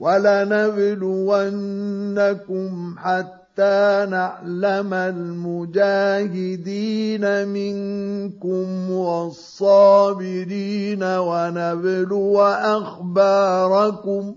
ولنبلونكم حتى نعلم المجاهدين منكم والصابرين ونبلو أخباركم